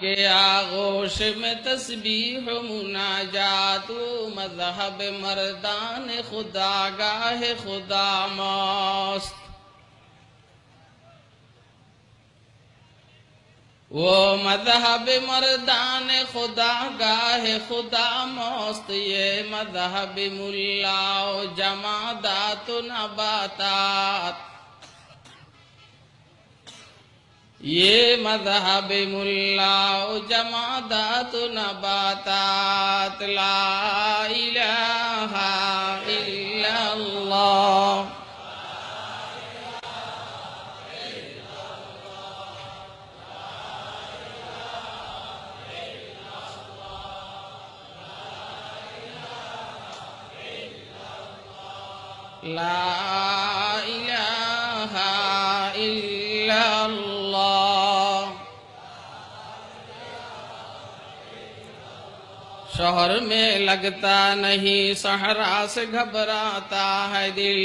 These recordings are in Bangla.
کے آغوش میں تسبیح مناجات، مذہب مردان، خدا گاہ، خدا موست وہ مذہب مردان، خدا گاہ، خدا موست یہ مذہب ملا جمادات نباتات۔ ये मजहब मुल्लाओ जमादात नबातात ला इलाहा इल्लल्लाह لا شہر میں لگتا نہیں سہرا سے گھبراتا ہے دل۔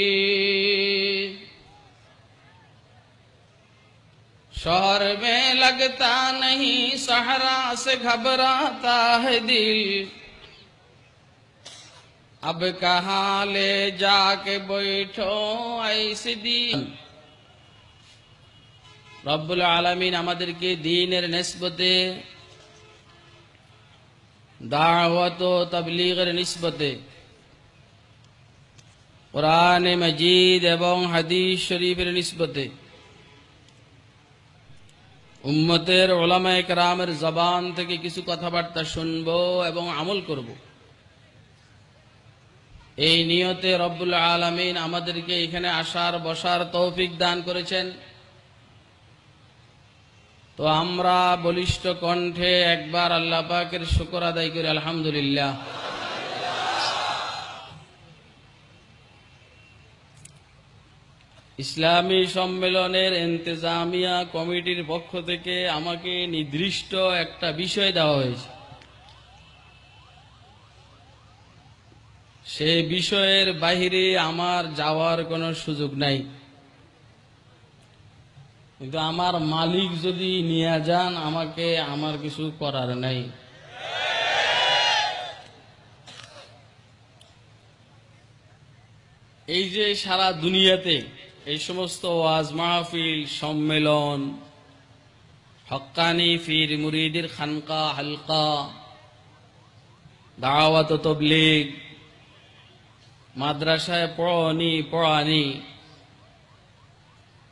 شہر میں لگتا نہیں سہرا سے گھبراتا ہے دل۔ اب کہاں لے جا کے بیٹھو ایسی دین۔ رب العالمین আমাদেরকে دینر نسبتے দাওয়াত ও তবলিগের নিসবতে কোরআনে মজিদ এবং হাদিস শরীফের নিসবতে উম্মতের ওলামায়ে কেরামের জবান থেকে কিছু কথাবার্তা শুনব এবং আমল করব। এই নিয়তে রব্বুল আলমিন আমাদেরকে এখানে আসার, বসার তৌফিক দান করেছেন। তো আমরা বলিষ্ঠ কণ্ঠে একবার আল্লাহ পাকের শুকর আদায় করি, আলহামদুলিল্লাহ। ইসলামী সম্মেলনের এন্তেজামিয়া কমিটির পক্ষ থেকে আমাকে নির্দিষ্ট একটা বিষয় দেওয়া হয়েছে। সে বিষয়ের বাহিরে আমার যাওয়ার কোনো সুযোগ নাই। কিন্তু আমার মালিক যদি নিয়ে যান, আমাকে আমার কিছু করার নাই। এই যে সারা দুনিয়াতে এই সমস্ত ওয়াজ মাহফিল, সম্মেলন হক্কানি ফির মুরিদির খানকা, হালকা, দাওয়াত তবলিগ, মাদ্রাসায় পড়ানি পড়ানি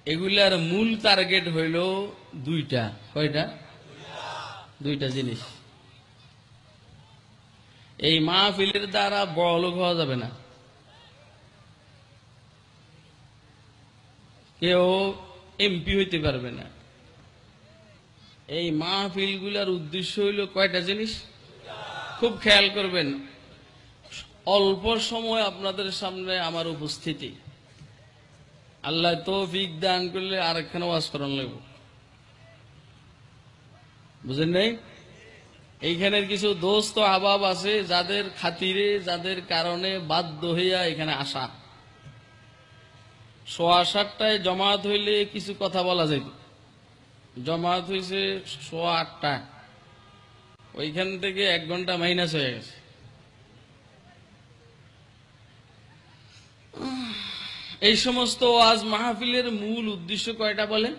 এগুলার মূল টার্গেট হইল দুইটা। কয়টা? দুইটা জিনিস। এই মাহফিলের দ্বারা বড় লোক হওয়া যাবে না। কেউ এমপি হইতে পারবে না। এই মাহফিলগুলার উদ্দেশ্য হইল কয়টা জিনিস? খুব খেয়াল করবেন, অল্প সময় আপনাদের সামনে আমার উপস্থিতি। আল্লাহ তৌফিক দান করলে আর একখানে ওয়াজ করান লাগবো। বুঝেন নাই? এইখানের কিছু দোস্ত আবাব আছে, যাদের খাতিরে, যাদের কারণে বাধ্য হইয়া এখানে আসা। সোয়া সাতটায় জমাত হইলে কিছু কথা বলা যাইত। জমাত হইছে সোয়া আটটা ওইখান থেকে এক ঘণ্টা মাইনাস হয়ে গেছে। এই সমস্ত ওয়াজ মাহফিলের মূল উদ্দেশ্য কয়টা বলেন?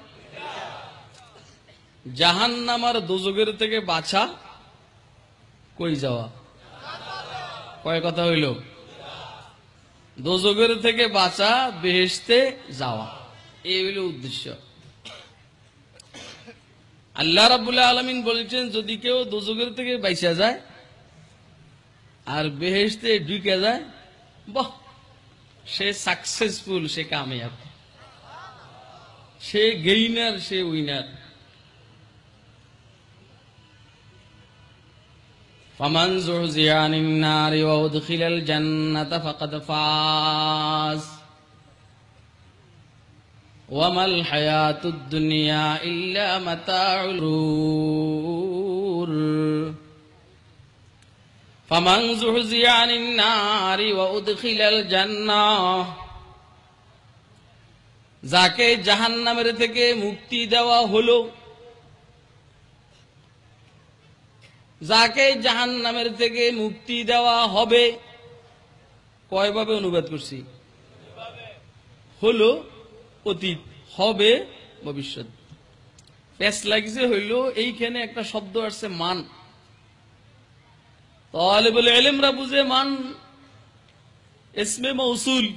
জাহান নামার দোজগের থেকে বাছা কই যাওয়া? কয় কথা হইল? দোজগের থেকে বাঁচা বেহেস্তে যাওয়া। এই হইল উদ্দেশ্য। আল্লাহ রাবুল্লাহ আলমিন বলছেন, যদি কেউ দোজগের থেকে বাইসা যায় আর বেহেস্তে ঢুকে যায়, বাহ! সে সাকসেসফুল সে কামিয়াব সে গেইনার সে উইনার فمن زحزح عن النار وادخل الجنة فقد فاز وما الحياة الدنيا إلا متاع الغرور فمن زحزح عن النار وادخل الجنة যাকে জাহান্নামের থেকে মুক্তি দেওয়া হলো যাকে জাহান নামের থেকে মুক্তি দেওয়া হবে কয়ভাবে অনুবাদ করছি হলো অতীত হবে ভবিষ্যৎ প্যাস লাগিছে হইল এইখানে একটা শব্দ আসছে মান মান মৌসুল।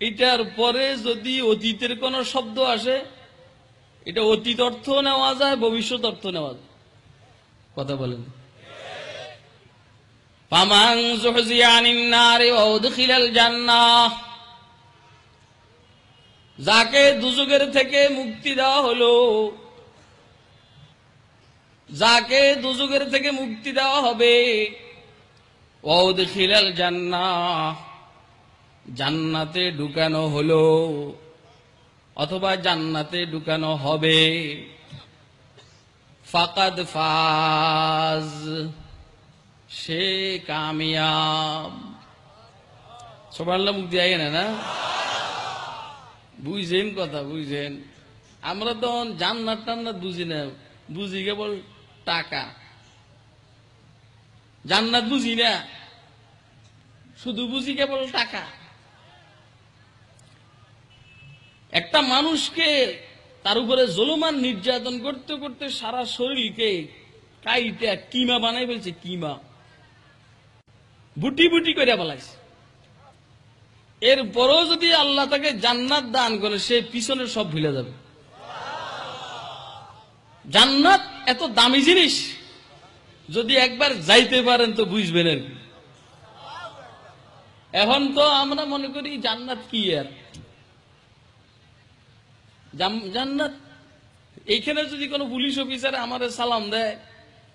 এটার পরে যদি অতীতের কোন শব্দ আসে, এটা অতীত অর্থ নেওয়া যায়, ভবিষ্যৎ অর্থ নেওয়া যায়। কথা বলেন। পামাং যাকে দুযুগের থেকে মুক্তি দেওয়া হলো যাকে দুযুগের থেকে মুক্তি দেওয়া হবে, ওয়াউদখিলাল জান্না জান্নাতে ঢুকানো হলো, অথবা জান্নাতে ঢুকানো হবে। ফাকাদ ফাজ, সে কামিয়াব। সবার মুক্তি আগে না না? বুঝছেন কথা বুঝছেন আমরা তো জান্নাত টান্নাত বুঝি না। বুঝি কেবল টাকা। জান্নাত বুঝি না? শুধু বুঝি কেবল টাকা। একটা মানুষকে তার উপরে জলমান নির্যাতন করতে করতে সারা শরীরকে কাইটা কিমা বানাই ফেলছে, কিমা। বুটি বুটি করে বলাইছে এরপরও যদি আল্লাহ তাকে জান্নাত দান করে, সে পিছনে সব ভুলে যাবে। জান্নাত এত দামি জিনিস। যদি একবার যাইতে পারেন তো বুঝবেন আর কি। এখন তো আমরা মনে করি জান্নাত কি আর? জান্নাত, এইখানে যদি কোনো পুলিশ অফিসার আমাদের সালাম দেয়,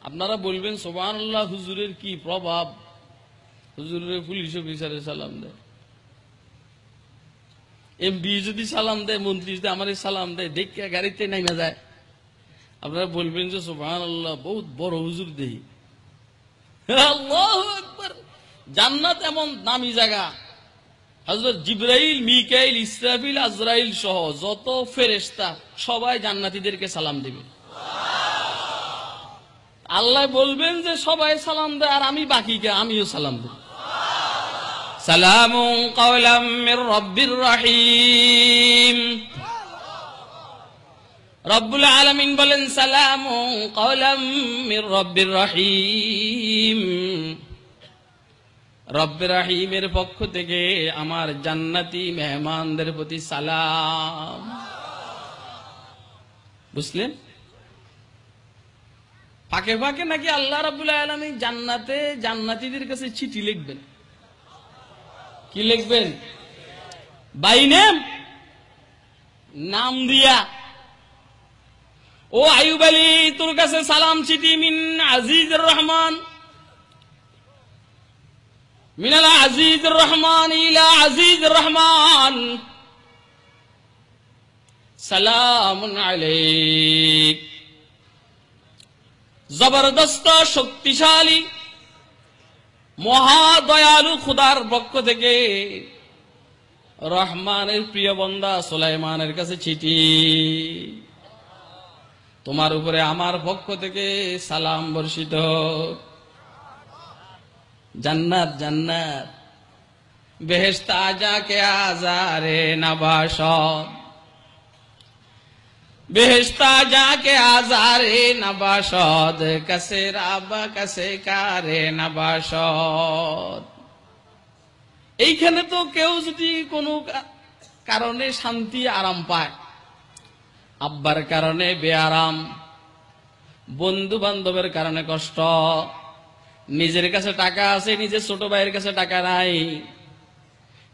আপনারা বলবেন আল্লাহ হুজুরের কি প্রভাব? হুজুরের পুলিশ অফিসারে সালাম দেয়। এমপি যদি সালাম দেয়, মন্ত্রী যদি আমার সালাম দেয়, দেখে গাড়িতে নাইমা যায়। আপনারা বলবেন যে সোবান আল্লাহ বহুত বড় হুজুর দেহি। আকবার। জান্নাত এমন দামি জায়গা। হজরত জিব্রাইল, মিকাইল, ইসরাফিল, আজরাইল সহ যত ফেরেস্তা সবাই জান্নাতীদেরকে সালাম দিবে। আল্লাহ বলবেন যে সবাই সালাম দেয় আর আমি বাকিকে আমিও সালাম দেব সালাম কাওলাম মির রব্বির রহিম। রব্বুল আলামিন বলেন, সালাম রব্বির রহিম। রব্বে রাহিমের পক্ষ থেকে আমার জান্নাতি মেহমানদের প্রতি সালাম। বুঝলেন? ফাঁকে ফাঁকে নাকি আল্লাহ রাবুল আলমী জান্নাতে জান্নাতিদের কাছে চিঠি লিখবেন। কি লিখবেন? By name? নাম দিয়া। ও আয়ুব আলী, তোর কাছে সালাম চিঠি মিন আজিজ রহমান। মিনাল আজিজ রহমান ইলা আজিজ রহমান। সালাম আলাইক। জবরদস্ত, শক্তিশালী, মহাদয়ালু খুদার পক্ষ থেকে রহমানের প্রিয় বন্দা সোলাইমানের কাছে চিঠি। তোমার উপরে আমার পক্ষ থেকে সালাম বর্ষিত। জান্নাত জান্নাত। বেহেস্তা যাকে আজারে নবাসদ বেহেস্তা আজারে কসে রাবা কসে কারে এইখানে তো কেউ যদি কোনো কারণে শান্তি আরাম পায়। আব্বার কারণে বেআরাম বন্ধু বান্ধবের কারণে কষ্ট, নিজের কাছে টাকা আছে, নিজের ছোট ভাইয়ের কাছে টাকা নাই,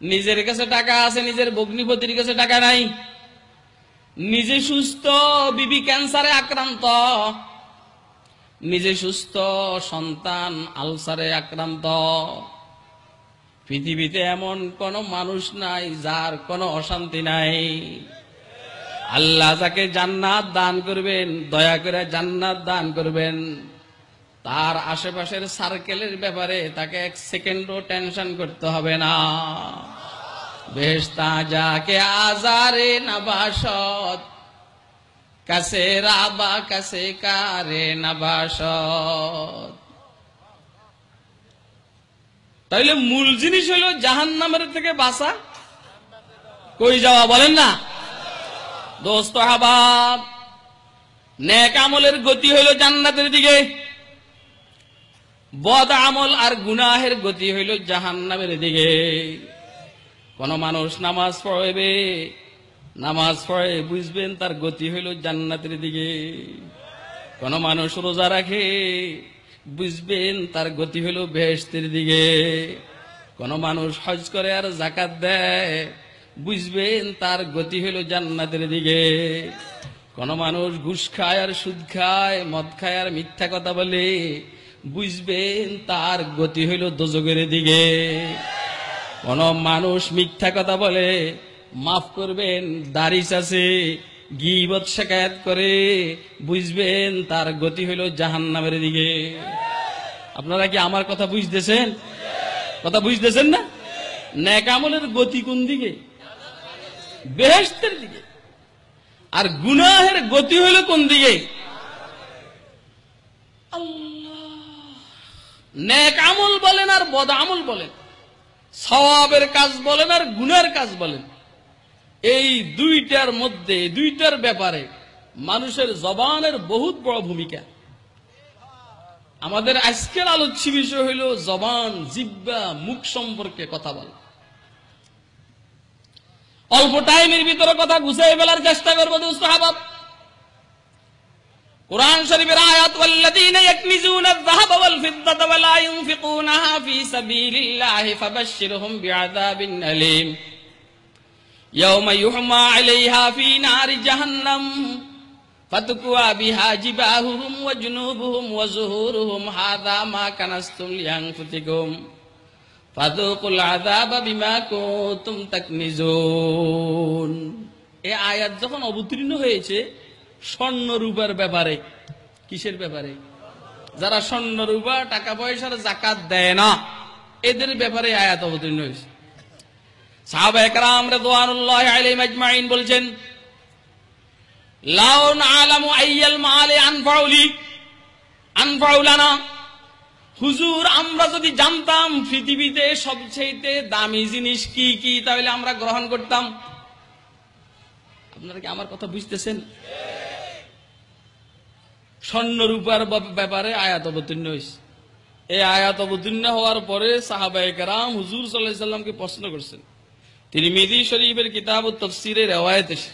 নিজের কাছে টাকা আছে, নিজের ভগ্নিপতির কাছে টাকা নাই, নিজে সুস্থ, বিবি ক্যান্সারে আক্রান্ত, নিজে সুস্থ, সন্তান আলসারে আক্রান্ত। পৃথিবীতে এমন কোন মানুষ নাই, যার কোনো অশান্তি নাই। আল্লাহ যাকে জান্নাত দান করবেন, দয়া করে জান্নাত দান করবেন। তার আশেপাশের সার্কেলের ব্যাপারে তাকে এক সেকেন্ডও টেনশন করতে হবে না। বেশতা যাকে আজারে নবাসত, কাছে রাবা, কাছে কারে নাবাসত। তাইলে মূল জিনিস হলো জাহান নামের থেকে বাসা কই যাওয়া বলেন না? দোস্ত হাবাব নেক আমলের গতি হইল জান্নাতের দিকে। বদ আমল আর গুনাহের গতি হইল জাহান্নামের দিকে। কোন মানুষ নামাজ পড়বে, নামাজ পড়ে বুঝবেন তার গতি হইল জান্নাতের দিকে। কোন মানুষ রোজা রাখে, বুঝবেন তার গতি হইল বেহেস্তের দিকে। কোন মানুষ হজ করে আর জাকাত দেয় বুঝবেন, তার গতি হইল জান্নাতের দিকে। কোন মানুষ ঘুষ খায় আর সুদ খায়, মদ খায় আর মিথ্যা কথা বলে। বুঝবেন, তার গতি হইল দোজগের দিকে। কোন মানুষ মিথ্যা কথা বলে, মাফ করবেন দারিস আছে, গিবত শেখায়াত করে। বুঝবেন, তার গতি হইল জাহান্নামের দিকে। আপনারা কি আমার কথা বুঝতেছেন? কথা বুঝতেছেন না? ন্যাকামলের গতি কোন দিকে? বেহেস্তের দিকে। আর গুনাহের গতি হইল কোন দিকে? নেক আমল বলেন আর বদ আমল বলেন। সওয়াবের কাজ বলেন আর গুনার কাজ বলেন। এই দুইটার মধ্যে দুইটার ব্যাপারে মানুষের জবানের বহুত বড় ভূমিকা। আমাদের আজকের আলোচ্য বিষয় হইল জবান জিব্বা মুখ সম্পর্কে কথা বলা। অল্প টাইমের ভিতরে কথা গুছাই ফেলার চেষ্টা করবো দোস্ত হাবাব কোরআন শরীফের আয়াত والذين يكنزون الذهب والفضة ولا ينفقونها في سبيل الله فبشرهم بعذاب أليم يوم يحمى عليها في نار جهنم فتكوى بها جباههم وجنوبهم وزهورهم هذا ما كنستم لأنفسكم বিমা আয়াত যখন অবতীর্ণ হয়েছে, স্বর্ণ রূপার ব্যাপারে, কিসের ব্যাপারে? যারা স্বর্ণ রূপা, টাকা পয়সার জাকাত দেয় না, এদের ব্যাপারে আয়াত অবতীর্ণ হয়েছে। সাহাবা একরাম বলছেন হুজুর, আমরা যদি জানতাম পৃথিবীতে সবচেয়ে দামি জিনিস কি কি, তাহলে আমরা গ্রহণ করতাম। আপনারা কি আমার কথা বুঝতেছেন? স্বর্ণ রূপার ব্যাপারে আয়াত অবতীর্ণ হয়েছে। এই আয়াত অবতীর্ণ হওয়ার পরে সাহাবাহাম হুজুর সাল্লাহ সাল্লামকে প্রশ্ন করছেন। তিনি মেদি শরীফের কিতাব ও তফসিরের রেওয়ায়ত এসে,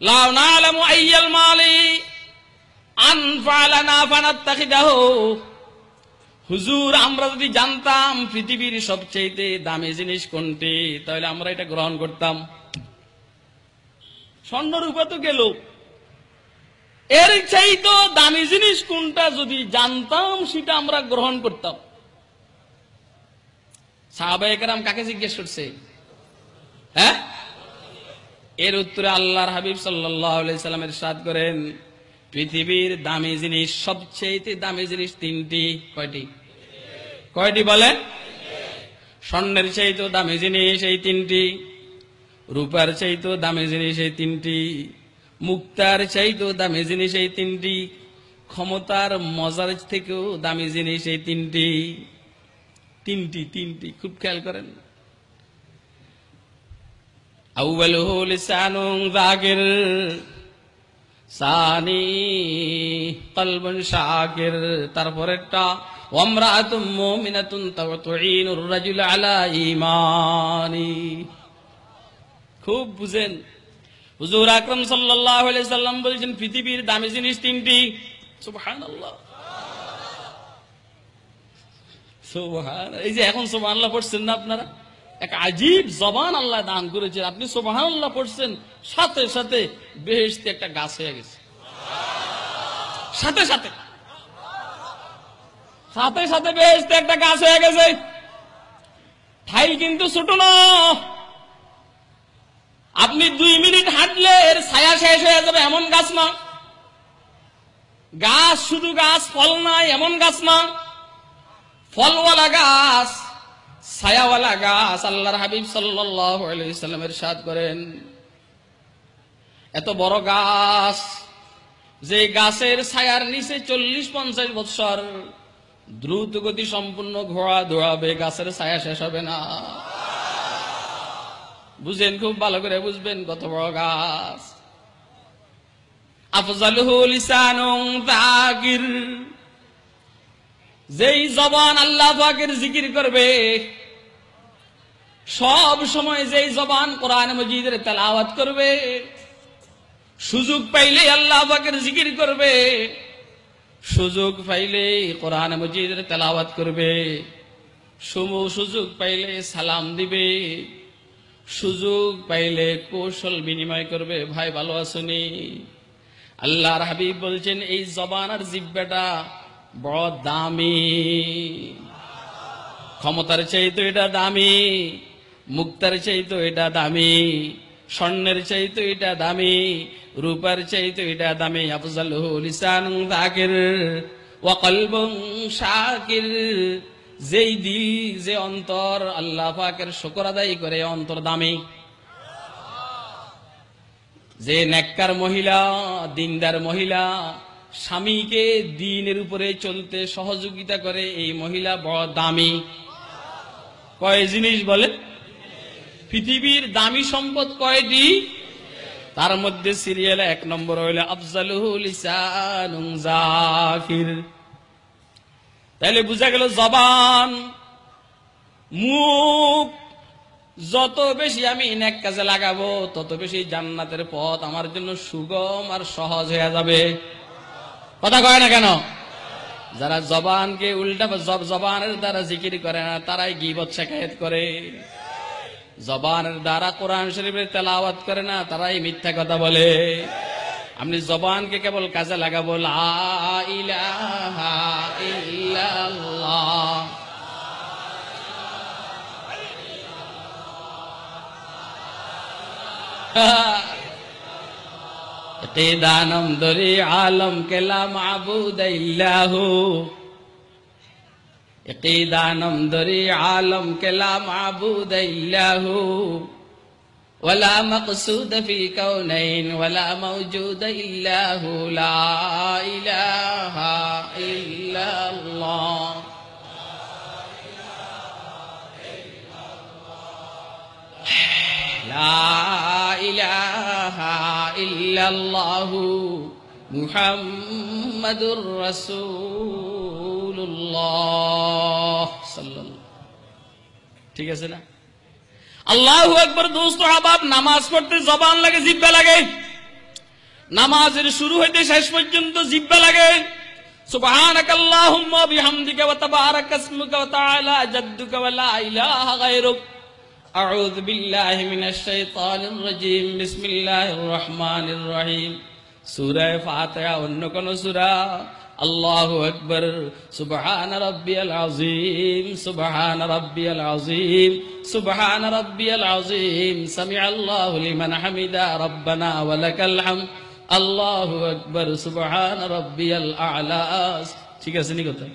লাউ নালামু আইয়াল মালি আনফালানা ফানাত্তাখিদাহু। হুজুর, আমরা যদি জানতাম পৃথিবীর সবচেয়ে দামি জিনিস কোনটি, তাহলে আমরা এটা গ্রহণ করতাম। স্বর্ণরূপা তো গেল। এর চাইতো দামি জিনিস কোনটা যদি জানতাম, সেটা আমরা গ্রহণ করতাম। সাহাবাহাম কাকে জিজ্ঞেস করছে? হ্যাঁ? এর উত্তরে আল্লাহর হাবিব সাল্লামের সাদ করেন, পৃথিবীর দামি জিনিস সবচেয়ে দামি জিনিস তিনটি, কয়টি? কয়টি বলেন? স্বর্ণের চাইতো দামি জিনিস এই তিনটি, রূপার চাইতো দামি জিনিস এই তিনটি, মুক্তার চাইতো দামি জিনিস এই তিনটি, ক্ষমতার মজার থেকেও দামি জিনিস এই তিনটি। তিনটি তিনটি, খুব খেয়াল করেন। আউ্বালুহু লিসানুন যাকির সানি কলবন শাকির। তারপরেরটা ওয়ামরাতুম মুমিনাতুন তাওতুইনুর রাজুল আলা ঈমানি খুব বুঝেন। হুজুর আকরাম সাল্লাল্লাহু আলাইহি সাল্লাম বলেছেন, পৃথিবীর দামি জিনিস তিনটি। সুবহানাল্লাহ। সুবহান এই যে এখন সুবহানাল্লাহ পড়ছেন না আপনারা? এক আজীব জবান আল্লাহ দান করেছেন। আপনি সুবহানাল্লাহ পড়ছেন, সাথে সাথে বেহেশতে একটা গাছ হয়ে গেছে। সাথে সাথে। সাথে সাথে বেহেশতে একটা গাছ হয়ে গেছে। ঠাই কিন্তু ছোট না। আপনি দুই মিনিট হাঁটলে এর ছায়া শেষ হয়ে যাবে এমন গাছ না। গাছ শুধু গাছ, ফল নাই এমন গাছ না। ফলওয়ালা গাছ, ছায়াওয়ালা গাছ, আল্লাহর হাবিব সাল্লামের সাদ করেন। এত বড় গাছ, যে গাছের ছায়ার নিচে চল্লিশ পঞ্চাশ বৎসর দ্রুত গতি সম্পূর্ণ ঘোড়া দৌড়াবে, গাছের ছায়া শেষ হবে না। বুঝেন, খুব ভালো করে বুঝবেন কত বড় গাছ। যেই জবান আল্লাহ পাকের জিকির করবে, সব সময় যেই জবান কোরআন মজিদের তেলাওয়াত করবে, সুযোগ পাইলে আল্লাহ পাকের জিকির করবে। সুযোগ পাইলে কোরআন মজিদের তেলাওয়াত করবে। সুমু সুযোগ পাইলে সালাম দিবে। সুযোগ পাইলে কৌশল বিনিময় করবে। ভাই, ভালো আসুনি আল্লাহর হাবিব বলছেন, এই জবান আর জিব্বাটা বড় দামি। ক্ষমতার চাইতো এটা দামি, মুক্তার চাইতো এটা দামি। স্বর্ণের চাইতো এটা দামি, রূপার চাইতো এটা দামি আফজাল লিসান দাকির ওয়াকলবং শাকির। যেই দিল, যে অন্তর, আল্লাহ পাকের শুকর আদায় করে অন্তর দামি। যে নেককার মহিলা, দিনদার মহিলা, স্বামীকে দিনের উপরে চলতে সহযোগিতা করে এই মহিলা বড় দামি। কয় জিনিস বলে পৃথিবীর দামি সম্পদ কয়টি? তার মধ্যে সিরিয়াল এক নম্বর হইলে আফজালুল জাকির তাহলে বোঝা গেল জবান, মুখ, যত বেশি আমি নেক কাজে লাগাবো, তত বেশি জান্নাতের পথ আমার জন্য সুগম আর সহজ হয়ে যাবে। কথা কয় না কেন? যারা জবানকে উল্টা জব জবানের দ্বারা জিকির করে না, তারাই গিবত শেখায়ত করে। জবানের দ্বারা কোরআন শরীফের তেলাওয়াত করে না, তারাই মিথ্যা কথা বলে। আপনি জবানকে কেবল কাজে লাগাবো ইল্লাল্লাহ। দরি আলম কেলা মাবুদ إقيدانم دري عالم كلا لا معبود هو ولا مقصود في كونين ولا موجود إلا هو لا إله إلا الله. لا إله إلا الله. محمد رسول الله صلى الله ঠিক আছে না আল্লাহ একবার দোস্ত আবাব নামাজ পড়তে জবান লাগে জিব্বা লাগে নামাজের শুরু হইতে শেষ পর্যন্ত জিব্বা লাগে سبحانك اللهم وبحمدك وتبارك اسمك وتعالى جدك ولا اله غيرك أعوذ بالله من الشيطان الرجيم بسم الله الرحمن الرحيم সুরায় ফাতেহা, অন্য কোন সুরা? আল্লাহ আকবর। সুবহান রব্বিয়াল আযীম, সুবহান রব্বিয়াল আযীম, সুবহান রব্বিয়াল আযীম। সামি আল্লাহু লিমান হামিদা, রব্বানা ওয়া লাকাল হামদ। আল্লাহু আকবর, সুবহান রব্বিয়াল আলা। ঠিক আছে নি কথা?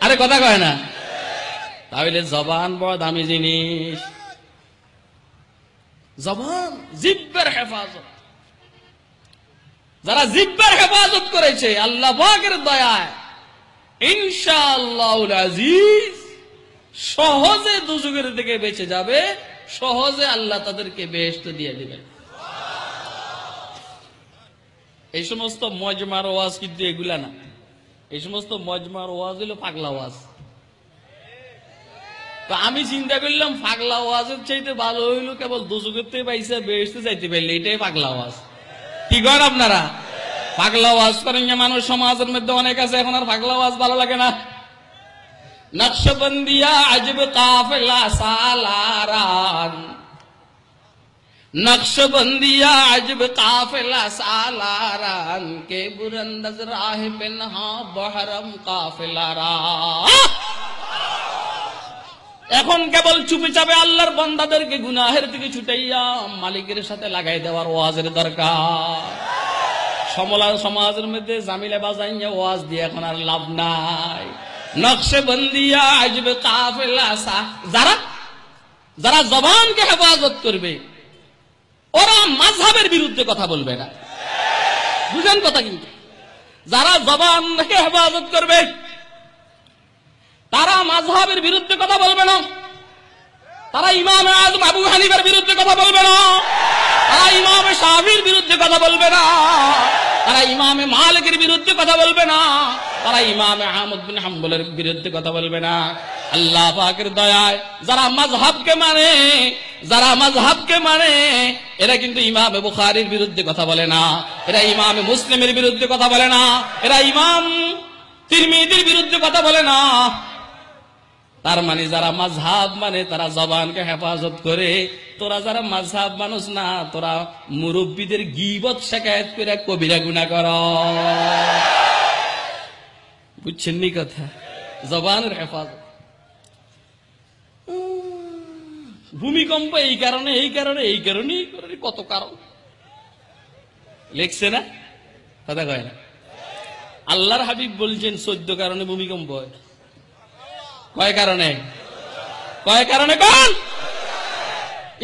আরে কথা কয় না। তাহলে জবান বড় দামি জিনিস। জবান জিব্বের হেফাজত। যারা জিব্বের হেফাজত করেছে, আল্লাহ পাকের দয়ায়। ইনশাআল্লাহ সহজে দুযুগের থেকে বেঁচে যাবে, সহজে আল্লাহ তাদেরকে বেহেস্ত দিয়ে দিবেন। এই সমস্ত মজমার ওয়াজ কিন্তু এগুলা না। এই সমস্ত মজমার ওয়াজ হলো পাগলা ওয়াজ। তো আমি চিন্তা করলাম, পাগলা ওয়াজের চাইতে ভালো হইল কেবল দুচুকের থেকে পাইছে বেসতে চাইতে পারলে, এটাই পাগলা ওয়াজ। কি করেন আপনারা? পাগলা ওয়াজ করেন মানুষ, সমাজের মধ্যে অনেক আছে, এখন আর পাগলা ওয়াজ ভালো লাগে না। নকশবন্দিয়া আজব কাফেলা সালারান। নকশবন্দিয়া আজব কাফেলা সালারান। কে বুরন্দজ রাহ পেনহা বহরম কাফেলারা। এখন কেবল চুপে চাপে আল্লাহর বন্দাদেরকে গুনাহের দিকে ছুটাইয়া মালিকের সাথে লাগাই দেওয়ার ওয়াজের দরকার। সমলা সমাজের মধ্যে জামিলা বাজাইয়া ওয়াজ দিয়ে এখন আর লাভ নাই। নকশে বন্দিয়া কাফেলা যারা যারা জবানকে হেফাজত করবে, ওরা মাঝহাবের বিরুদ্ধে কথা বলবে না। বুঝেন কথা কিন্তু। যারা জবানকে হেফাজত করবে তারা মাঝহাবের বিরুদ্ধে কথা বলবে না। তারা ইমাম আজম আবু হানিফার বিরুদ্ধে কথা বলবে না। তারা ইমামে শাহির বিরুদ্ধে কথা বলবে না। তারা ইমামে মালিকের বিরুদ্ধে কথা বলবে না। তারা ইমামে আহমদ বিন হাম্বলের বিরুদ্ধে কথা বলবে না। আল্লাহ পাকের দয়ায় যারা মাযহাবকে মানে যারা মাযহাবকে মানে এরা কিন্তু ইমামে বুখারীর বিরুদ্ধে কথা বলে না। এরা ইমামে মুসলিমের বিরুদ্ধে কথা বলে না। এরা ইমাম তিরমিজির বিরুদ্ধে কথা বলে না। তার মানে যারা মাঝহাব মানে তারা জবানকে হেফাজত করে। তোরা যারা মাঝহাব মানুষ না, তোরা মুরব্বীদের গিবত শেখায়ত করে কবিরা গুণা কর। বুঝছেন নি কথা? জবানের হেফাজত। ভূমিকম্প এই কারণে এই কারণে এই কারণে এই কারণে, কত কারণ। লেখছে না? কথা কয় না? আল্লাহর হাবিব বলছেন চোদ্দ কারণে ভূমিকম্প হয়। কয় কারণে কয় কারণে কোন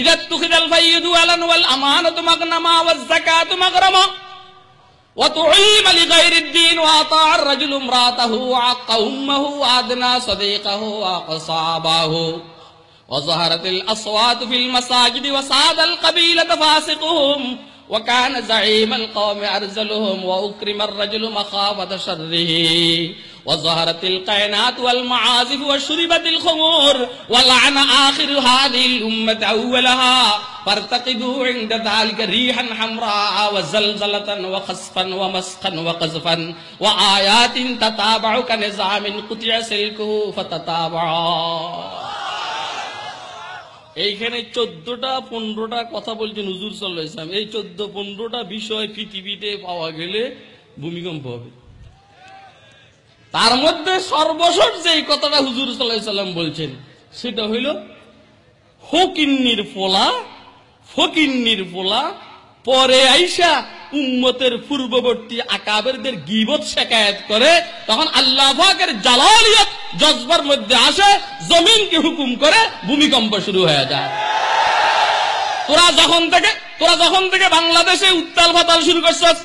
إذا اتخذ الفيض على والأمانة مغنما والزكاة مغرما وتعيم لغير الدين وأطاع الرجل امرأته وعق أمه وأدنى صديقه وأقصى أباه وظهرت الأصوات في المساجد وساد القبيلة فاسقهم وكان زعيم القوم أرزلهم وأكرم الرجل مخافة شره. وظهرت القينات والمعازف وشربت الخمور ولعن آخر هذه الأمة أولها. فارتقدوا عند ذلك ريحا حمراء وزلزلة وخسفا ومسخا وقذفا. وآيات تتابع كنظام قطع سلكه فتتابعا. এইখানে চোদ্দটা, পনেরোটা কথা বলছেন হুজুর সাল্লাহ ইসলাম এই চোদ্দ, পনেরোটা বিষয় পৃথিবীতে পাওয়া গেলে ভূমিকম্প হবে। তার মধ্যে সর্বশেষ যে কথাটা হুজুর সাল্লাম বলছেন, সেটা হইল, ফকিন্নির পোলা ফকিন্নির পোলা পরে আইসা উম্মতের পূর্ববর্তী আকাবেরদের গিবত শেখায়ত করে, তখন আল্লাহ জালালিয়ত জজবার মধ্যে আসে, জমিনকে হুকুম করে ভূমিকম্প শুরু হয়ে যায়। তোরা যখন থেকে তোরা যখন থেকে বাংলাদেশে উত্তাল ফাতাল শুরু করছস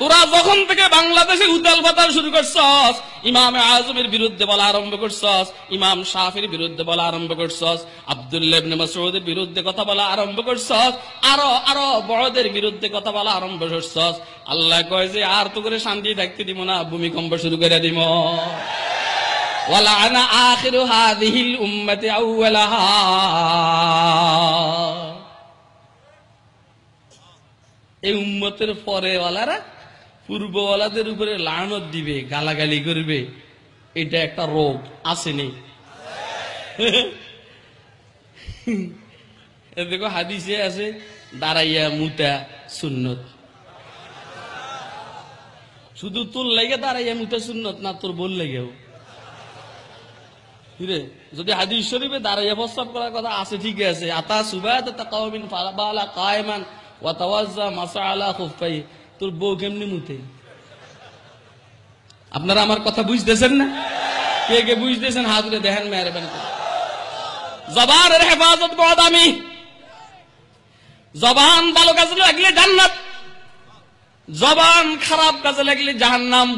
তোরা যখন থেকে বাংলাদেশে উতাল পাতাল শুরু করছস, ইমাম আজমের বিরুদ্ধে বলা আরম্ভ করছস, ইমাম শাফির বিরুদ্ধে বলা আরম্ভ করছস, আব্দুল্লাহ ইবনে মাসউদের বিরুদ্ধে কথা বলা আরম্ভ করছস, আরও আরও বড়দের বিরুদ্ধে কথা বলা আরম্ভ করছস। আল্লাহ কয় যে, আর তো করে শান্তি থাকতে দিব না, ভূমিকম্প শুরু করে দিব। এই উম্মতের পরে ওয়ালারা পূর্বওয়ালাদের উপরে লানত দিবে, গালাগালি করবে। এটা একটা রোগ, আসেনি। দেখো হাদিসে আছে, দাঁড়াইয়া মুতা সুন্নত। শুধু তোর লেগে দাঁড়াইয়া মুতা সুন্নত না, তোর বল লেগেও। যদি হাদিস শরীফে দাঁড়াইয়া প্রস্তাব করার কথা আছে ঠিক আছে। আতা সুবাত তোর বউ কেমনি মুতে? আপনারা আমার কথা বুঝতেছেন না? কে কে বুঝতেছেন? উঠে দেখেন করে জবানের হেফাজত বড় দামি জবান ভালো কাজে লাগলে জান্নাত। জবান খারাপ কাজে লাগলে জাহান্নাম।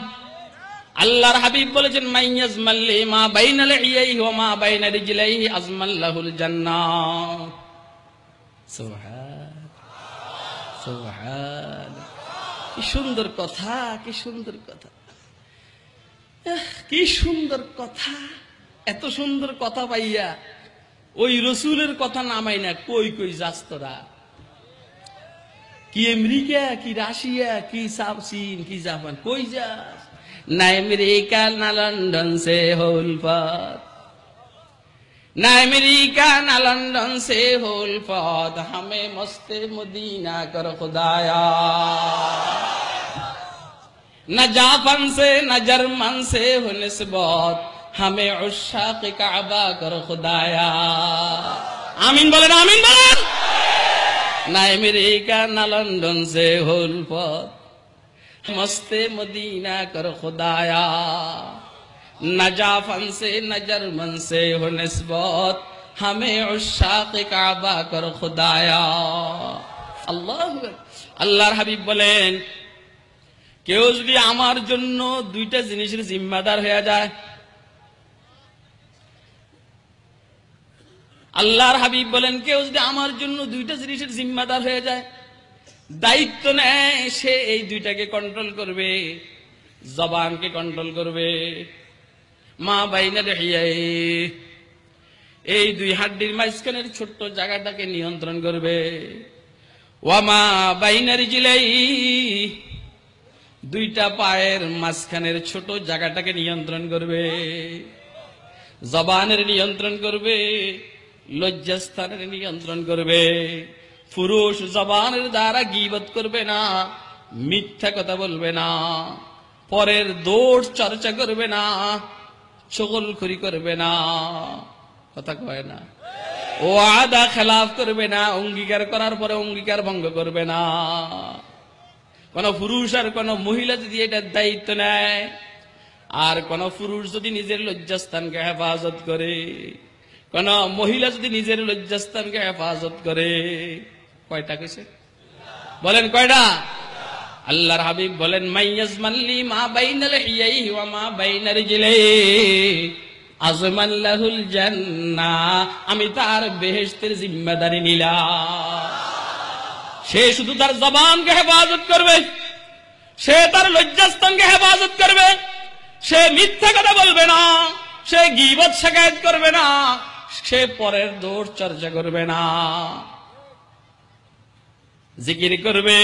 আল্লাহর হাবিব বলেছেন মাইয়াজ মাল্লি মা বাইনা লাইয়াইহি ওয়া মা বাইনা রিজলাইহি আজমাল্লাহুল জান্নাহ সুবহান সুবহান। কি সুন্দর কথা, কি সুন্দর কথা। কি সুন্দর কথা, এত সুন্দর কথা পাইয়া ওই রসুলের কথা নামাই না, কই কই যাস তোরা? কি আমেরিকা, কি রাশিয়া, কি সাব চীন, কি জাপান, কই যাস? না আমেরিকা, না লন্ডন, সে হোলপাত না अमेरिका ना लंदन से होल फौद हमें मस्ते मदीना कर खुदाया न जापान से न जर्मन से हो निस्बत हमें उशाक काबा कर खुदाया आमीन बोलेन आमीन बोलेन ना अमेरिका ना लंदन से होल फौद मस्ते मदीना कर खुदाया আল্লাহর হাবিব বলেন কেউ যদি আমার জন্য দুইটা জিনিসের জিম্মাদার হয়ে যায় আল্লাহর হাবিব বলেন কেউ যদি আমার জন্য দুইটা জিনিসের জিম্মাদার হয়ে যায় দায়িত্ব নেয় সে এই দুইটাকে কন্ট্রোল করবে জবানকে কন্ট্রোল করবে মা বাইনা এই দুই হাড্ডির মাঝখানের ছোট্ট জায়গাটাকে নিয়ন্ত্রণ করবে। ওয়ামা বাইনারি জিলাই। দুইটা পায়ের মাঝখানের ছোট জায়গাটাকে নিয়ন্ত্রণ করবে। জবানের নিয়ন্ত্রণ করবে। লজ্জাস্থানের নিয়ন্ত্রণ করবে। পুরুষ জবানের দ্বারা গিবত করবে না, মিথ্যা কথা বলবে না, পরের দৌড় চর্চা করবে না চগলখড়ি করবে না। কথা কয় না। ও আদা খেলাফ করবে না, অঙ্গীকার করার পরে অঙ্গীকার ভঙ্গ করবে না। কোন পুরুষ আর কোন মহিলা যদি এটার দায়িত্ব নেয়, আর কোন পুরুষ যদি নিজের লজ্জাস্থানকে হেফাজত করে, কোন মহিলা যদি নিজের লজ্জাস্থানকে হেফাজত করে, কয়টা কইছে? বলেন কয়টা? আল্লাহর হাবিব বলেন মাইয়াজ মাল্লি মা বাইনাল হিয়াই ওয়া মা বাইনার জিলাই আজমাল্লাহুল জান্নাহ আমি তার বেহেশতের জিম্মাদারি নিলাম। সে শুধু তার জবানকে হেফাজত করবে, সে তার লজ্জাস্থানকে হেফাজত করবে, সে মিথ্যা কথা বলবে না, সে গিবত শেখায়ত করবে না, সে পরের দোষ চর্চা করবে না। জিকির করবে,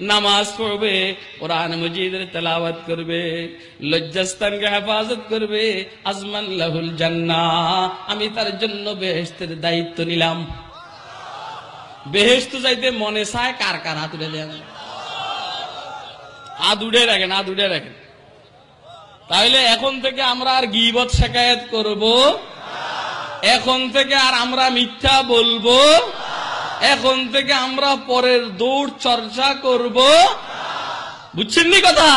নামাজ পড়বে, কোরআন মজিদের তেলাওয়াত করবে লজ্জাস্তানকে হেফাজত করবে, আজমান লাহুল জান্না আমি তার জন্য বেহেস্তের দায়িত্ব নিলাম। বেহেস্ত যাইতে মনে চায় কার কার হাত উঠে দেন হাত উঠে রাখেন, হাত উঠে রাখেন। তাহলে এখন থেকে আমরা আর গিবত শেখায়ত করব। এখন থেকে আর আমরা মিথ্যা বলব। এখন থেকে আমরা পরের দৌড় চর্চা করব। বুঝছেন নি কথা?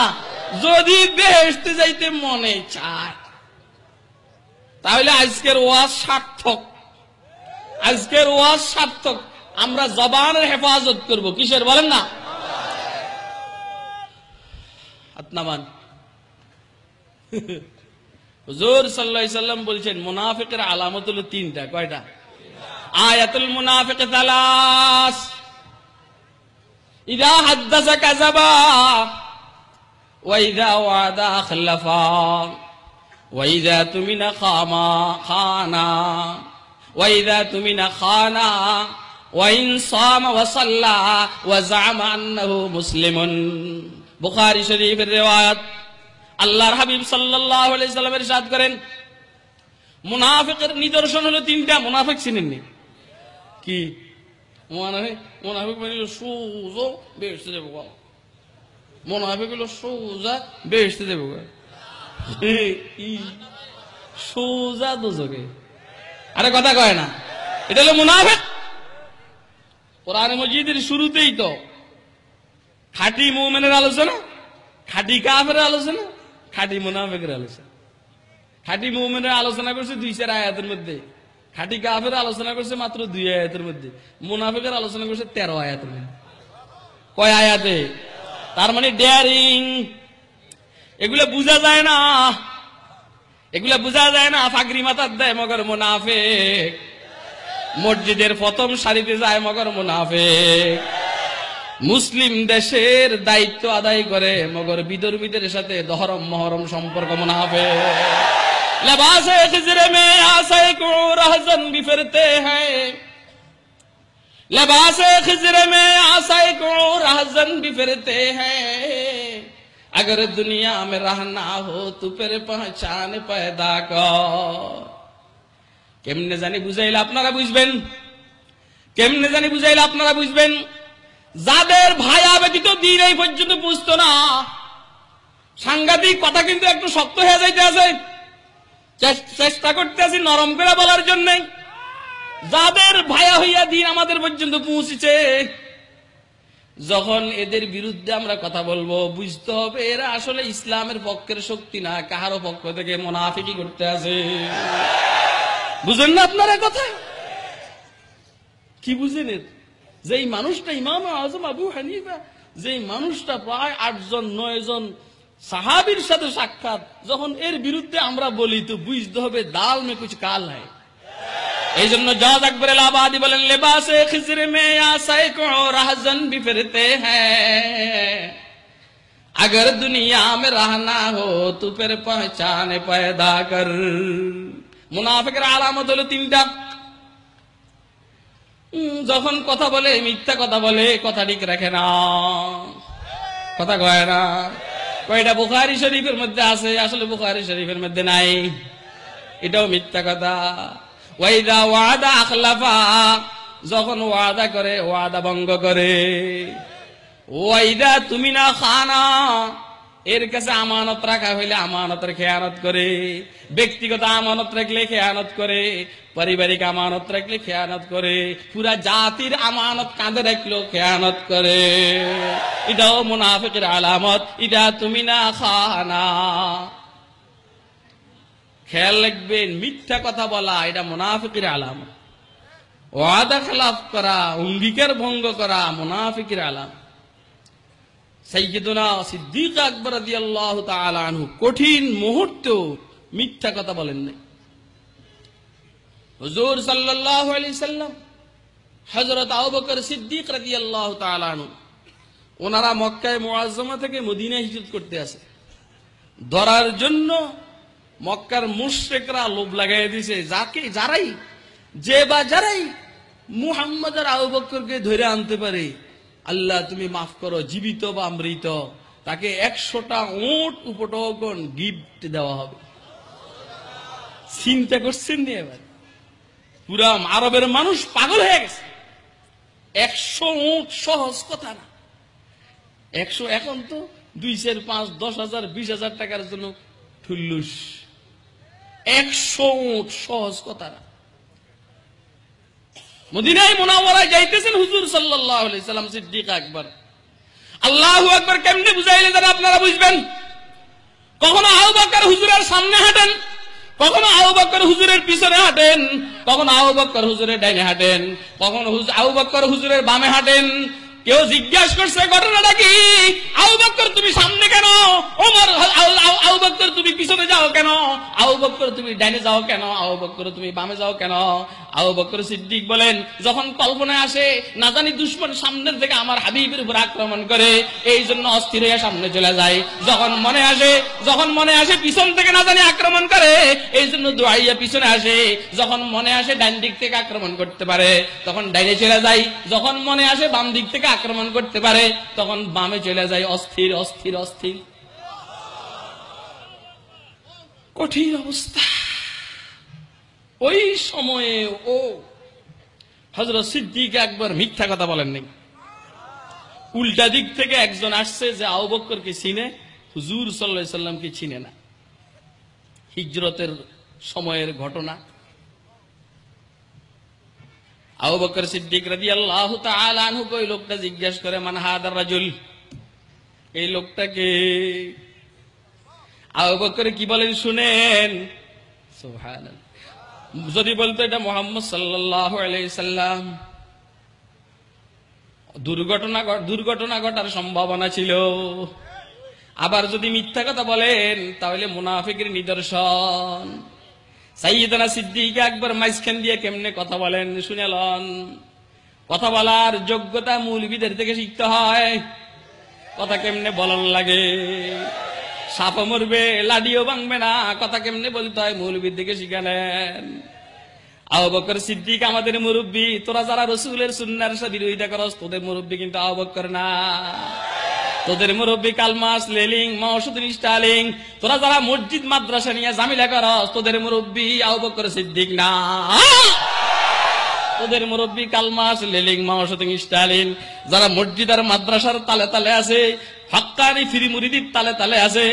যদি বেহেস্তে যাইতে মনে চায়, তাহলে আজকের ওয়াজ সার্থক। আজকের ওয়াজ সার্থক। আমরা জবানের হেফাজত করব। কিসের বলেন না? আত্মামান হুজুর সাল্লাহ সাল্লাম বলছেন, মুনাফিকের আলামত হলো তিনটা। কয়টা? আয়াতুল মুনাফিক তালাস ইদা হাদ্দাসা কাযাবা ওয়া ইদা ওয়াদা আখলাফা ওয়া ইদা তুমিনা খামা, খানা, ওয়া ইদা তুমিনা খানা, ওয়া ইন সামা ওয়া সাল্লা, ওয়া জামা আন্নাহু মুসলিমুন। বুখারী শরীফের রিওয়ায়াত। আল্লাহর হাবিব সাল্লাল্লাহু আলাইহি সাল্লামের ইরশাদ করেন, মুনাফিকের নিদর্শন হলো তিনটা, মুনাফিক চিনেননি কি মনে মোনাফিক মানে সোজা বেসতে দেবো গা মোনাফিক হলো সোজা বেসতে দেবো গা সোজা দুজকে আরে কথা কয় না এটা হলো মুনাফিক কোরআন মজিদের শুরুতেই তো খাটি মোমেনের আলোচনা খাটি কাফের আলোচনা খাটি মুনাফিকের আলোচনা খাটি মোমেনের আলোচনা করছে দুই চার আয়াতের মধ্যে খাটি কাফের আলোচনা করছে মাত্র দুই আয়াতের মধ্যে। মুনাফিকের আলোচনা করছে তেরো আয়াতের মধ্যে। কয় আয়াতে? তার মানে ডেয়ারিং এগুলো বোঝা যায় না। এগুলো বোঝা যায় না ফাগরি মাথার দেয় মগর মুনাফেক। মসজিদের প্রথম সারিতে যায় মগর মুনাফেক। মুসলিম দেশের দায়িত্ব আদায় করে মগর বিদর্মীদের সাথে দহরম মহরম সম্পর্ক মুনাফেক। लबास खजरे में आशय को रहजन भी फिरते हैं लबास खजरे में आशय को रहजन भी फिरते हैं अगर दुनिया में रहना हो तो फिर पहचान पैदा कर কেমনে জানি বুঝাইল আপনারা বুঝবেন কেমনে জানি বুঝাইল আপনারা বুঝবেন যাদের ভায়া ব্যতীত দিন এই পর্যন্ত বুঝতো না সাংঘাতিক কথা কিন্তু একটু শক্ত হয়ে যাইতে আছে চেষ্টা করতে আছি নরম করে বলার জন্য যাদের ভায়া হইয়া দিন আমাদের পর্যন্ত পৌঁছেছে, যখন এদের বিরুদ্ধে আমরা কথা বলব, বুঝতে হবে এরা আসলে ইসলামের পক্ষের শক্তি না, কাহারও পক্ষ থেকে মোনাফিকি করতে আছে। বুঝেন না আপনারা কথা? কি বুঝেন এর? যে মানুষটা ইমাম আজম আবু হানিফা যে মানুষটা প্রায় আটজন নয় জন সাহাবির সাথে সাক্ষাৎ যখন এর বিরুদ্ধে আমরা বলি তো বুঝতে হবে দাল মে কুছ কাল হয় এই জন্য জাদ আকবর এলাহাবাদী বলেন লেবাসে খিজর মে আসাই কো রাহজন भी फिरते हैं अगर दुनिया में रहना हो तो फिर पहचान पैदा कर মুনাফিকের আলামত হলো তিনটা উম, যখন কথা বলে মিথ্যা কথা বলে কথা ঠিক রাখে না কথা কয় না কয়টা বুখারি শরীফের মধ্যে আছে? আসলে বুখারি শরীফের মধ্যে নাই। এটাও মিথ্যা কথা। ওয়াইদা ওয়াদা আখলাফা, যখন ওয়াদা করে, ওয়াদা ভঙ্গ করে। ওয়াইদা তুমি না খানা এর কাছে আমানত রাখা হইলে আমানতের খেয়ানত করে, ব্যক্তিগত আমানত রাখলে খেয়ানত করে, পারিবারিক আমানত রাখলে খেয়ানত করে, পুরা জাতির আমানত কাঁধে রাখলেও খেয়ানত করে। এটাও মুনাফিকের আলামত, এটা তুমি না খানা। খেয়াল রাখবেন, মিথ্যা কথা বলা, এটা মুনাফিকের আলামত। ওয়াদা খেলাফ করা, অঙ্গীকার ভঙ্গ করা মুনাফিকের আলাম সিদ্দিক আনহু কঠিন মিথ্যা কথা বলেন আলাইহি সাল্লাম সিদ্দিক ওনারা মক্কায় মুআজ্জমা থেকে মদিনায় হিজরত করতে আসে। ধরার জন্য মক্কার মুশরিকরা লোভ লাগাই দিছে, যাকে যারাই, যে বা যারাই মুহাম্মদ আর বকরকে ধরে আনতে পারে আল্লাহ, তুমি মাফ করো, জীবিত বা মৃত, তাকে একশোটা ওট উপটকন গিফট দেওয়া হবে। চিন্তা করছেন নি এবার? পুরা আরবের মানুষ পাগল হয়ে গেছে। একশো উঠ সহজ কথা না। একশো এখন তো দুই, চার, পাঁচ, দশ হাজার, বিশ হাজার টাকার জন্য ঠুল্লুস। একশো উঠ সহজ কথা না। মদিনায় মোনাওয়ারায় যাইতেছেন হুজুর আলাইহি সাল্লাম সিদ্দিক আকবর। আল্লাহু আকবার কেমনে বুঝাইলে যারা আপনারা বুঝবেন? কখনো আবু বকর হুজুরের সামনে হাঁটেন, কখনো আবু বকর হুজুরের পিছনে হাঁটেন, কখনো আবু বকর হুজুরের ডাইনে হাঁটেন, কখনো আবু বকর হুজুরের বামে হাঁটেন কেউ জিজ্ঞাসা করছে, ঘটনাটা কি? আবু বকর তুমি সামনে কেন? ওমর আউ- আউ- বকর তুমি পিছনে যাও কেন? আবু বকর তুমি ডাইনে যাও কেন? আবু বকর তুমি বামে যাও কেন? আবু বকর সিদ্দিক বলেন, যখন কল্পনায় আসে, না জানি দুশ্মন সামনের থেকে আমার হাবিবের উপর আক্রমণ করে, এই জন্য অস্থির হয়ে সামনে চলে যায়। যখন মনে আসে, যখন মনে আসে পিছন থেকে না জানি আক্রমণ করে, এই জন্য দোয়াইয়া পিছনে আসে। যখন মনে আসে ডাইন দিক থেকে আক্রমণ করতে পারে, তখন ডাইনে চলে যায়। যখন মনে আসে বাম দিক থেকে আক্রমণ করতে পারে, তখন বামে চলে যায় অস্থির অস্থির অস্থির। কঠিন অবস্থা। ওই সময়ে ও হজরত সিদ্দিক একবার মিথ্যা কথা বলেন বলেননি উল্টা দিক থেকে একজন আসছে যে আউবক্করকে চিনে, হুজুর সাল্লাহ সাল্লামকে চিনে না। হিজরতের সময়ের ঘটনা। আবু বকর সিদ্দিক রাদিয়াল্লাহু তাআলা আনহু ওই লোকটা জিজ্ঞাসা করে, মান হাদার রাজুল? এই লোকটাকে। আবু বকর কি বলেন, শুনেন। যদি বলতো এটা মোহাম্মদ আলাইহি সাল্লাম। দুর্ঘটনা দুর্ঘটনা ঘটার সম্ভাবনা ছিল। আবার যদি মিথ্যা কথা বলেন, তাহলে মুনাফিকের নিদর্শন। সাইয়দনা সিদ্দিক একবার মাইসখান দিয়ে কেমনে কথা বলেন শুনেলন কথা বলার যোগ্যতা মৌলবিদের থেকে শিখতে হয়। কথা কেমনে বলন লাগে? সাপ মরবে লাডিও ভাঙবে না, কথা কেমনে বলতে হয় মৌলবীর দিকে শিখানেন আবু বকর সিদ্দিক আমাদের মুরব্বী, তোরা যারা রসুলের সুন্নার বিরোধিতা করস, তোদের মুরব্বী কিন্তু আবু বকর না। তোদের মুরব্বী কালমাস, লেলিং মহসুদ্দিন স্টালিং তোরা যারা মসজিদ, মাদ্রাসা নিয়ে জামিলা করস, তোদের মুরব্বী আবু বকর সিদ্দিক না। তোদের মুরব্বী কালমাস, লেলিং মাওসুদ্দিন স্টালিন যারা মসজিদ আর মাদ্রাসার তালে তালে আছে হক্কানি ফিরি মুরিদির তালে তালে আছে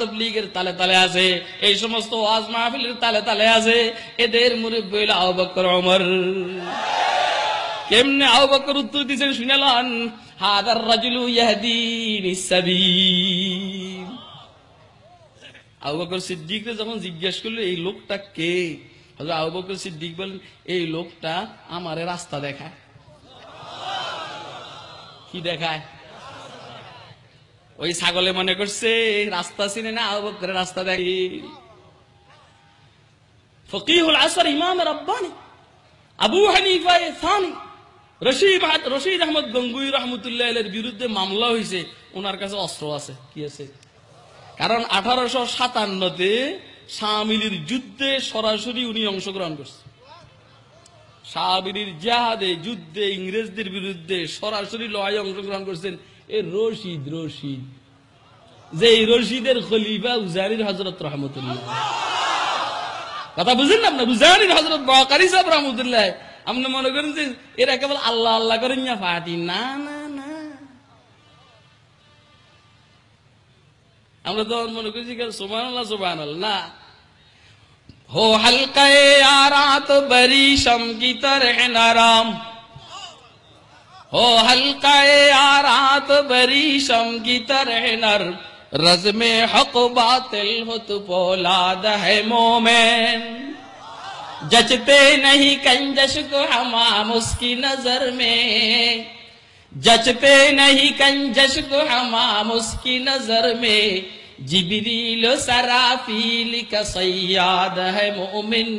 তবলিগের তালে তালে আছে, এই সমস্ত ওয়াজ মাহফিলের তালে তালে আছে, এদের মুরব্বী হইল আবু বকর, ওমর। কেমনে আবু বকর উত্তর দিয়েছেন শুনেলেন হাদার রাজুলু ইয়াহদিনি যখন জিজ্ঞেস করল, এই লোকটা কে? হযরত আবু বকর সিদ্দিক বলেন এই লোকটা আমারে রাস্তা দেখায়। কি দেখায়? ওই ছাগলে মনে করছে, রাস্তা চিনে না, আবু করে রাস্তা দেখি। ফকিহুল আসর ইমাম রব্বানি, আবু হানিফা সানি। রশিদ রশিদ আহমদ গঙ্গুই রহমতুল্লাহ এর বিরুদ্ধে মামলা হয়েছে ওনার কাছে অস্ত্র আছে, কি আছে? কারণ আঠারোশো সাতান্নতে শামিলির যুদ্ধে সরাসরি উনি অংশগ্রহণ করছে। জাহাদে যুদ্ধে ইংরেজদের বিরুদ্ধে সরাসরি লড়াই অংশগ্রহণ করছেন এ রশিদ রশিদ। যে এই রশিদের খলিফা উজারির হজরত রহমতুল্লাহ। কথা বুঝেন না উজারির হজরত বকারি সাহেব রহমতুল্লাহ। আপনি মনে করেন যে এরা কেবল আল্লাহ আল্লাহ করেন না ফাটি না না না আমরা তো মনে করছি সোমান আল্লাহ সোমান আল্লাহ না हो हल्के आरात बरी शम की तरह नरम हो हल्के आरात बरी शम की तरह नर रज में हक बातिल हो तो पोलाद है मोमेन जचते नहीं कंजश को हमाम उसकी नजर में जचते नहीं कंजश को हमाम उसकी नजर में जिबरील सराफील का सैयाद है मोमिन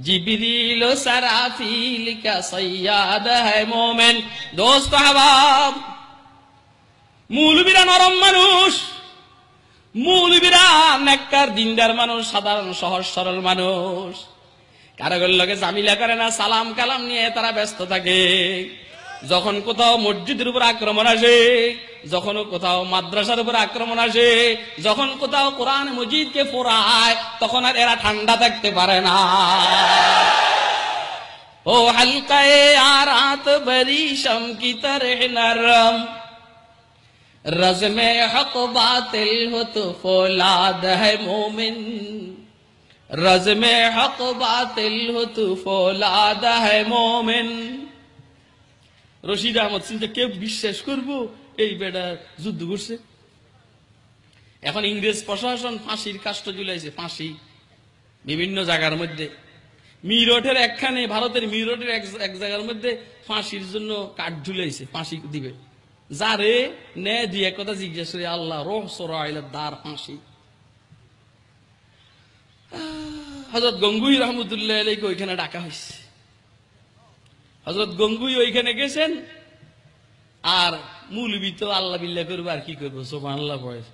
जिबरील सराफील का सैयाद है मोमिन दोस्त हबाब মৌলবীরা নরম মানুষ মৌলবীরা নেককার দিনদার মানুষ সাধারণ সহজ সরল মানুষ কারাগর লগে জামিলা করে না, সালাম কালাম নিয়ে তারা ব্যস্ত থাকে। যখন কোথাও মসজিদের উপর আক্রমণ আসে, যখন কোথাও মাদ্রাসার উপর আক্রমণ আসে, যখন কোথাও কোরআন মজিদকে ফোরায়, তখন আর এরা ঠান্ডা থাকতে পারে না। ও হালকায় আর আত বরি শম নরম। রজমে হক বাতিল হত ফোলাদ হ্যায় মোমিন। रज में हक बातिल हो तो फौलाद है मोमिन রশিদ আহমদ সিনটা কেউ বিশ্বাস করব এই বেটা যুদ্ধ করছে এখন ইংরেজ প্রশাসন ফাঁসির কাষ্ট ঝুলাইছে ফাঁসি বিভিন্ন জায়গার মধ্যে মিরটের একখানে ভারতের মিরটের এক- এক জায়গার মধ্যে ফাঁসির জন্য কাঠ ঝুলাইছে ফাঁসি দিবে যারে নে দিয়ে কথা জিজ্ঞেস করে আল্লাহ রোহ সরাইল দার ফাঁসি হজরত গঙ্গুই রহমতুল্লাহ আলাইকে ওইখানে ডাকা হয়েছে। হজরত গঙ্গুই ওইখানে গেছেন, আর মূলবি তো আল্লাহ বিল্লাহ করব, আর কি করব? সোমান আল্লাহ বয়স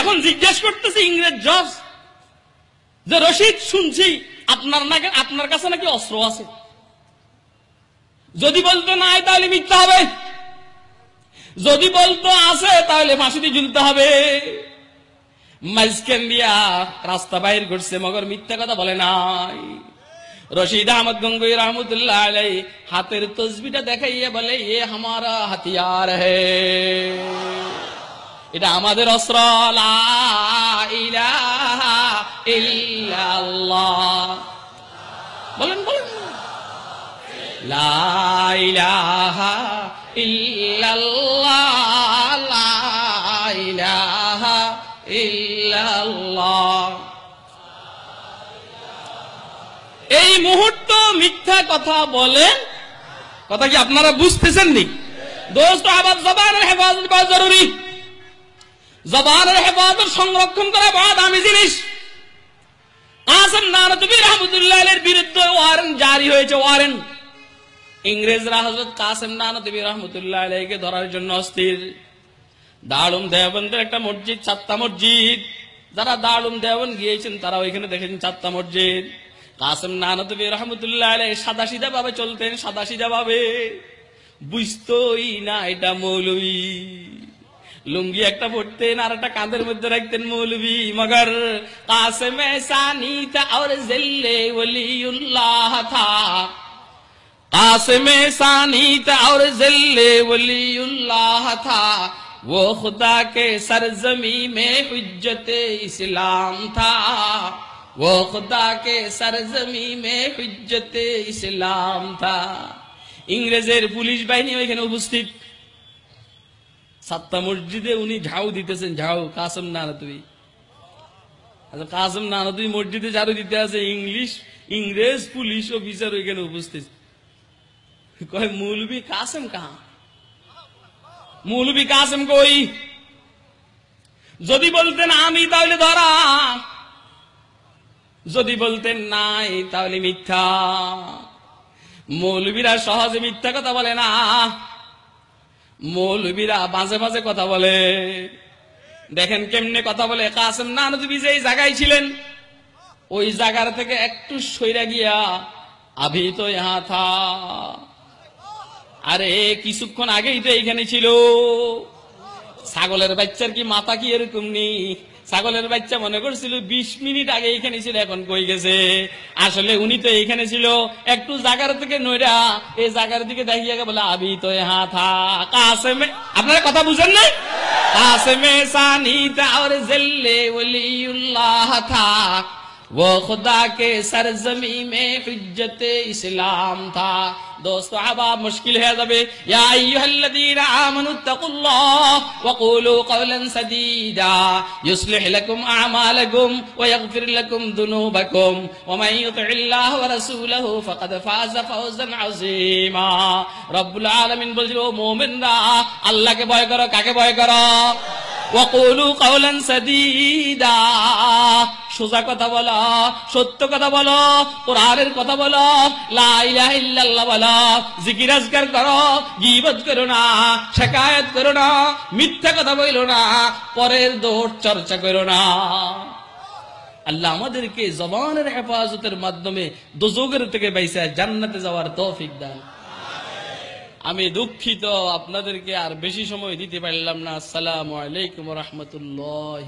এখন জিজ্ঞেস করতেছি ইংরেজ জজ, যে রশিদ শুনছি, আপনার নাকি, আপনার কাছে নাকি অস্ত্র আছে? যদি বলতো নাই তাহলে মিথ্যা হবে। যদি বলতো আছে, তাহলে ফাঁসিতে ঝুলতে হবে। মাইজকেন দিয়া রাস্তা বাইর করছে, মগর মিথ্যা কথা বলে নাই। রশিদ আহমদ গঙ্গুই রহমতুল্লাহ আলাই হাতের তসবিটা দেখাইয়ে বলে, এ হামারা হাতিয়ার হে। এটা আমাদের অস্ত্র। বলেন বলেন। লা ইলাহা এই মুহূর্ত মিথ্যা কথা বলেন, কথা কি আপনারা বুঝতেছেন নি দোস্ত, আবার জবানের হেফাজত করা জরুরি। জবানের হেফাজত সংরক্ষণ করা বড় দামি জিনিস। আসম নানতবী রহমতুল্লাহ বিরুদ্ধে ওয়ারেন্ট জারি হয়েছে, ওয়ারেন্ট। ইংরেজরা হজরত কাসেম নানদেবী রহমতুল্লাহ আলাইকে ধরার জন্য অস্থির। দারুম দেওবন্দের একটা মসজিদ, চাত্তা মসজিদ। যারা দারুম দেওবন গিয়েছেন তারা ওইখানে দেখেছেন চাত্তা মসজিদ। কাসেম নানদেবী রহমতুল্লাহ আলাই সাদা সিধা ভাবে চলতেন সাদা সিধা ভাবে বুঝতই না এটা মৌলবী। লুঙ্গি একটা পড়তেন আর একটা কাঁধের মধ্যে রাখতেন মৌলবি। মগর কাসেমে সানি তা আর জেল্লে ওলিউল্লাহ থা कासिम सानी था और जिल्ले वलीउल्लाह था वो खुदा के सरजमी में हुज्जत इस्लाम था वो खुदा के सरजमी में हुज्जत इस्लाम था ইংরেজের পুলিশ বাহিনী ওইখানে উপস্থিত সাতটা মসজিদে উনি ঝাউ দিতেছেন ঝাউ কাসম নানা তুই আচ্ছা কাসম নানা তুই মসজিদে ঝাড়ু দিতে আছে ইংলিশ ইংরেজ পুলিশ অফিসার ওইখানে উপস্থিত কয়, মৌলবী কাসেম কাহা? মৌলবী কাসেম কই? যদি বলতেন আমি, তাহলে ধরা। যদি বলতেন নাই, তাহলে মিথ্যা। মৌলবীরা সহজে মিথ্যা কথা বলে না। মৌলবীরা মাঝে মাঝে কথা বলে। দেখেন কেমনে কথা বলে। কাসেম নানদবী যে জায়গায় ছিলেন, ওই জায়গার থেকে একটু সইরা গিয়া আভি তো ইহা থা। আরে কিছুক্ষণ আগেই তো এইখানে ছিল ছাগলের বাচ্চার কি মাথা কি এরকম নেই ছাগলের বাচ্চা মনে করছিল বিশ মিনিট আগে এখানে ছিল এখন কই গেছে আসলে উনি তো এইখানে ছিল একটু জাগার থেকে নইরা এই জাগার দিকে দেখিয়ে গে বলে আবি তো হা থা কাসেমে আপনারা কথা বুঝেন না কাসেমে সানি তাওর জেল্লে ওলিউল্লাহ থা वो खुदा के सरजमी में हिज्जत इस्लाम था দোস্ত আবার মুশকিল হয়ে যাবে। ইয়া আল্লাহকে ভয় করো, কাকে ভয় করো? ওয়া কুলু কাওলান সাদীদা, সোজা কথা বলো, সত্য কথা বলো, কোরআনের কথা বলো, লা ইলাহা ইল্লাল্লাহ বলো করো, গীবত করো না শিকায়াত করো না, মিথ্যা কথা না, পরের চর্চা করো না। আল্লাহ আমাদেরকে জবানের হেফাজতের মাধ্যমে দোজগের থেকে বাইসা জান্নাতে যাওয়ার তৌফিক দান। আমি দুঃখিত, আপনাদেরকে আর বেশি সময় দিতে পারলাম না। আসসালামু আলাইকুম রহমতুল্লাহ